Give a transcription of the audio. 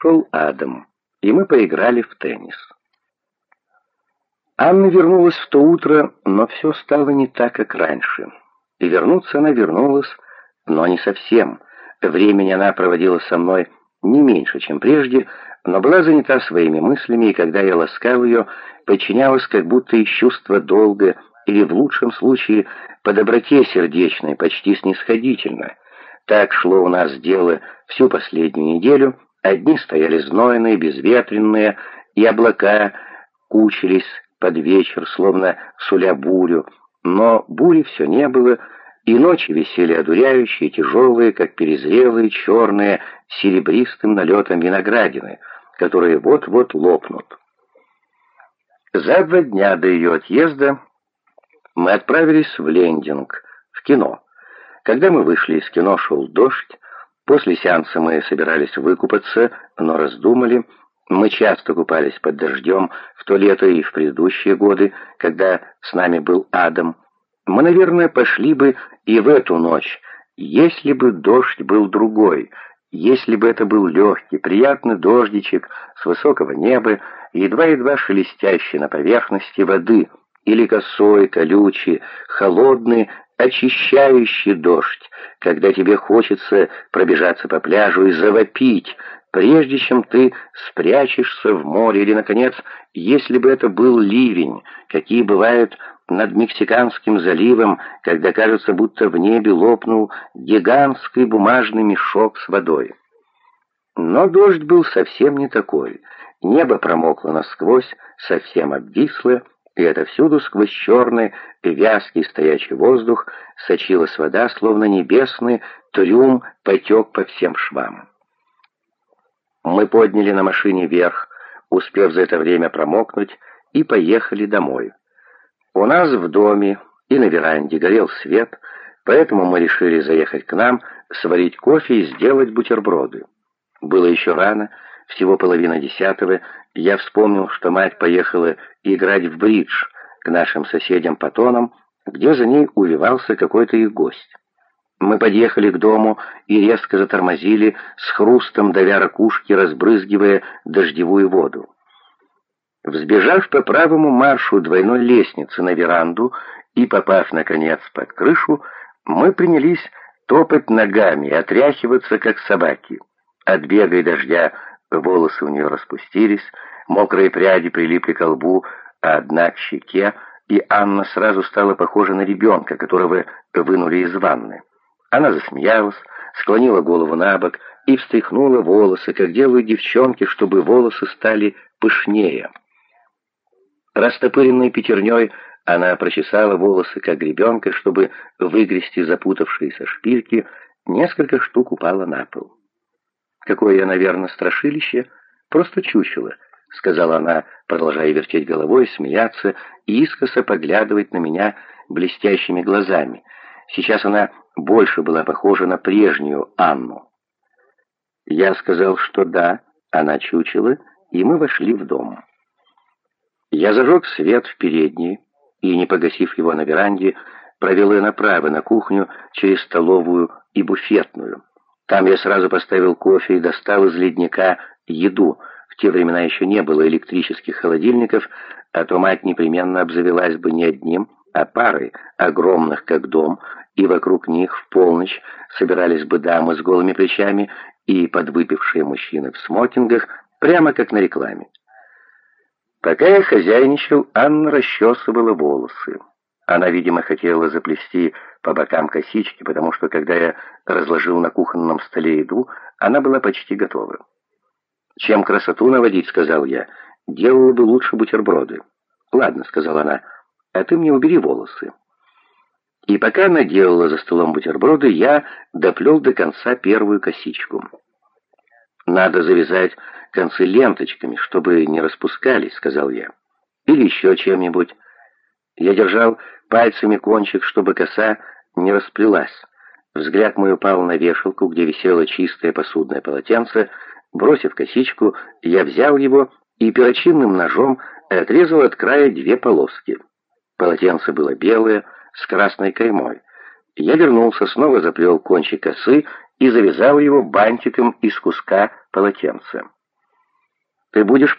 Шел Адам, и мы поиграли в теннис. Анна вернулась в то утро, но все стало не так, как раньше. И вернуться она вернулась, но не совсем. Времени она проводила со мной не меньше, чем прежде, но была занята своими мыслями, и когда я ласкал ее, подчинялась как будто из чувства долга, или в лучшем случае по доброте сердечной, почти снисходительно. Так шло у нас дело всю последнюю неделю, одни стояли знойные, безветренные, и облака кучились под вечер, словно суля бурю, но бури все не было, и ночи висели одуряющие, тяжелые, как перезрелые, черные, серебристым налетом виноградины, которые вот-вот лопнут. За два дня до ее отъезда мы отправились в Лендинг, в кино. Когда мы вышли из кино, шел дождь. После сеанса мы собирались выкупаться, но раздумали. Мы часто купались под дождем в то лето и в предыдущие годы, когда с нами был Адам. Мы, наверное, пошли бы и в эту ночь, если бы дождь был другой, если бы это был легкий, приятный дождичек с высокого неба, едва-едва шелестящий на поверхности воды, или косой, колючий, холодный, очищающий дождь, когда тебе хочется пробежаться по пляжу и завопить, прежде чем ты спрячешься в море, или, наконец, если бы это был ливень, какие бывают над Мексиканским заливом, когда кажется, будто в небе лопнул гигантский бумажный мешок с водой. Но дождь был совсем не такой. Небо промокло насквозь, совсем обвисло, и отовсюду сквозь черный вязкий стоячий воздух сочилась вода, словно небесный трюм потек по всем швам. Мы подняли на машине вверх, успев за это время промокнуть, и поехали домой. У нас в доме и на веранде горел свет, поэтому мы решили заехать к нам, сварить кофе и сделать бутерброды. Было еще рано, всего половина десятого, я вспомнил, что мать поехала играть в бридж к нашим соседям по тонам, где за ней увивался какой-то их гость. Мы подъехали к дому и резко затормозили, с хрустом давя ракушки, разбрызгивая дождевую воду. Взбежав по правому маршу двойной лестницы на веранду и попав, наконец, под крышу, мы принялись топать ногами и отряхиваться, как собаки. От бега и дождя волосы у нее распустились, мокрые пряди прилипли к лбу, а одна к щеке, и Анна сразу стала похожа на ребенка, которого вынули из ванны. Она засмеялась, склонила голову на бок и встряхнула волосы, как делают девчонки, чтобы волосы стали пышнее. Растопыренной пятерней она прочесала волосы, как гребенка, чтобы выгрести запутавшиеся шпильки, несколько штук упало на пол. «Какое я, наверное, страшилище, просто чучело», — сказала она, продолжая вертеть головой, смеяться и искоса поглядывать на меня блестящими глазами. Сейчас она больше была похожа на прежнюю Анну. Я сказал, что да, она чучела, и мы вошли в дом. Я зажег свет в передней и, не погасив его на веранде, провел ее направо на кухню через столовую и буфетную. Там я сразу поставил кофе и достал из ледника еду. В те времена еще не было электрических холодильников, а то мать непременно обзавелась бы не одним, а парой, огромных как дом, и вокруг них в полночь собирались бы дамы с голыми плечами и подвыпившие мужчины в смокингах, прямо как на рекламе. Пока я хозяйничал, Анна расчесывала волосы. Она, видимо, хотела заплести по бокам косички, потому что, когда я разложил на кухонном столе еду, она была почти готова. «Чем красоту наводить», — сказал я, — «делала бы лучше бутерброды». «Ладно», — сказала она, — «а ты мне убери волосы». И пока она делала за столом бутерброды, я доплел до конца первую косичку. «Надо завязать концы ленточками, чтобы не распускались», — сказал я. «Или еще чем-нибудь». Я держал пальцами кончик, чтобы коса не расплелась. Взгляд мой упал на вешалку, где висело чистое посудное полотенце. Бросив косичку, я взял его и перочинным ножом отрезал от края две полоски. Полотенце было белое, с красной каймой. Я вернулся, снова заплел кончик косы и завязал его бантиком из куска полотенца. Ты будешь